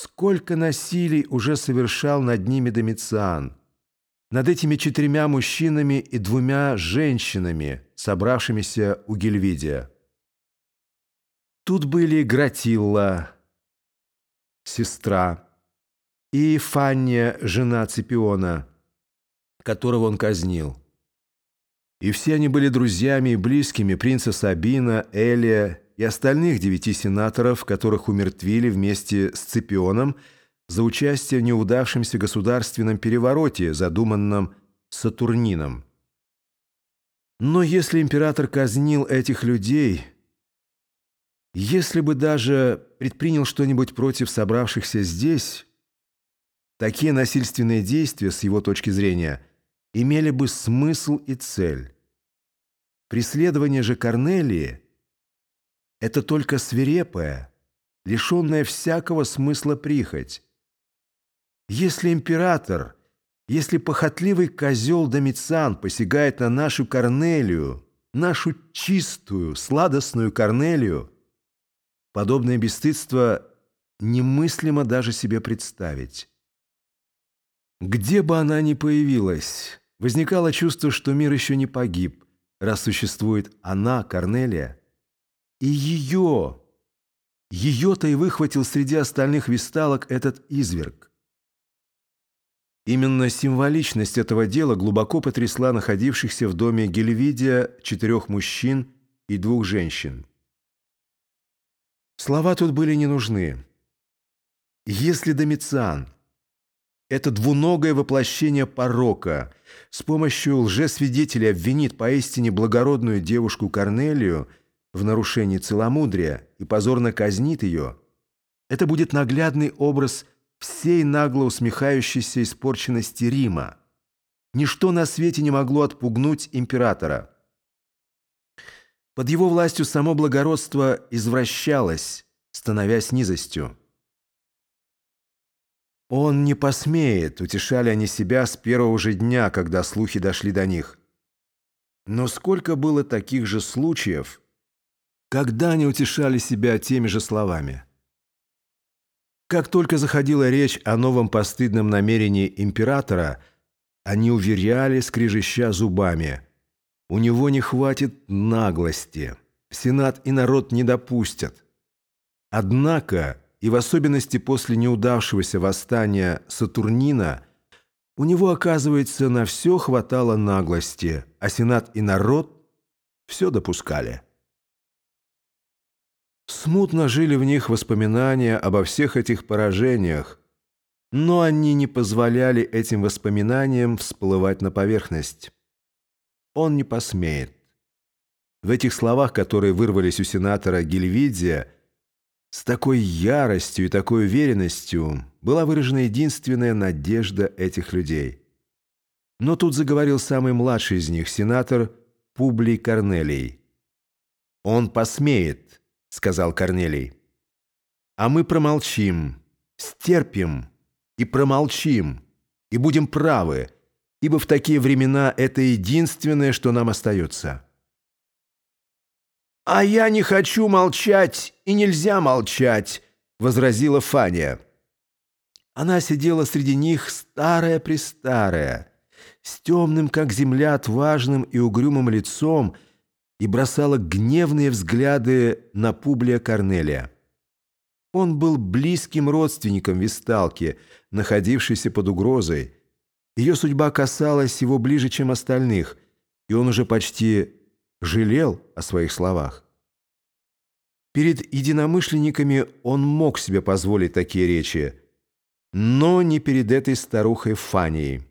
Сколько насилий уже совершал над ними Домициан, над этими четырьмя мужчинами и двумя женщинами, собравшимися у Гельвидия. Тут были Гратилла, сестра, и Фанния, жена Ципиона, которого он казнил. И все они были друзьями и близкими принца Сабина, Элия и остальных девяти сенаторов, которых умертвили вместе с Ципионом за участие в неудавшемся государственном перевороте, задуманном Сатурнином. Но если император казнил этих людей, если бы даже предпринял что-нибудь против собравшихся здесь, такие насильственные действия, с его точки зрения, имели бы смысл и цель. Преследование же Корнелии – это только свирепая, лишенная всякого смысла прихоть. Если император, если похотливый козел Домициан посягает на нашу Корнелию, нашу чистую, сладостную Корнелию, подобное бесстыдство немыслимо даже себе представить. Где бы она ни появилась, возникало чувство, что мир еще не погиб, раз существует она, Корнелия, и ее, ее-то и выхватил среди остальных висталок этот изверг. Именно символичность этого дела глубоко потрясла находившихся в доме Гельвидия четырех мужчин и двух женщин. Слова тут были не нужны. Если Домициан, это двуногое воплощение порока, с помощью лжесвидетелей обвинит поистине благородную девушку Корнелию, в нарушении целомудрия и позорно казнит ее, это будет наглядный образ всей нагло усмехающейся испорченности Рима. Ничто на свете не могло отпугнуть императора. Под его властью само благородство извращалось, становясь низостью. «Он не посмеет», — утешали они себя с первого же дня, когда слухи дошли до них. Но сколько было таких же случаев — когда они утешали себя теми же словами. Как только заходила речь о новом постыдном намерении императора, они уверяли, скрежеща зубами, у него не хватит наглости, Сенат и народ не допустят. Однако, и в особенности после неудавшегося восстания Сатурнина, у него, оказывается, на все хватало наглости, а Сенат и народ все допускали. Смутно жили в них воспоминания обо всех этих поражениях, но они не позволяли этим воспоминаниям всплывать на поверхность. Он не посмеет. В этих словах, которые вырвались у сенатора Гильвидия, с такой яростью и такой уверенностью была выражена единственная надежда этих людей. Но тут заговорил самый младший из них, сенатор Публий Корнелий. «Он посмеет», — сказал Корнелий. «А мы промолчим, стерпим и промолчим, и будем правы, ибо в такие времена это единственное, что нам остается». «А я не хочу молчать, и нельзя молчать», — возразила Фаня. Она сидела среди них старая-престарая, с темным, как земля, отважным и угрюмым лицом — и бросала гневные взгляды на Публия Корнелия. Он был близким родственником Висталки, находившейся под угрозой. Ее судьба касалась его ближе, чем остальных, и он уже почти жалел о своих словах. Перед единомышленниками он мог себе позволить такие речи, но не перед этой старухой Фанией.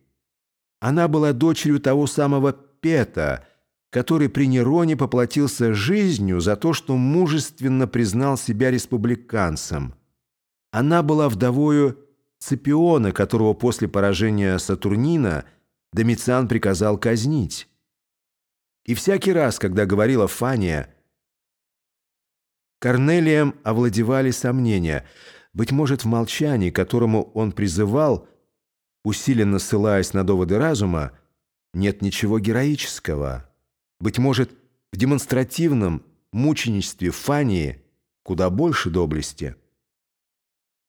Она была дочерью того самого Пета, который при Нероне поплатился жизнью за то, что мужественно признал себя республиканцем. Она была вдовою Цепиона, которого после поражения Сатурнина Домициан приказал казнить. И всякий раз, когда говорила Фания, Корнелием овладевали сомнения. Быть может, в молчании, которому он призывал, усиленно ссылаясь на доводы разума, нет ничего героического. Быть может, в демонстративном мученичестве Фании куда больше доблести –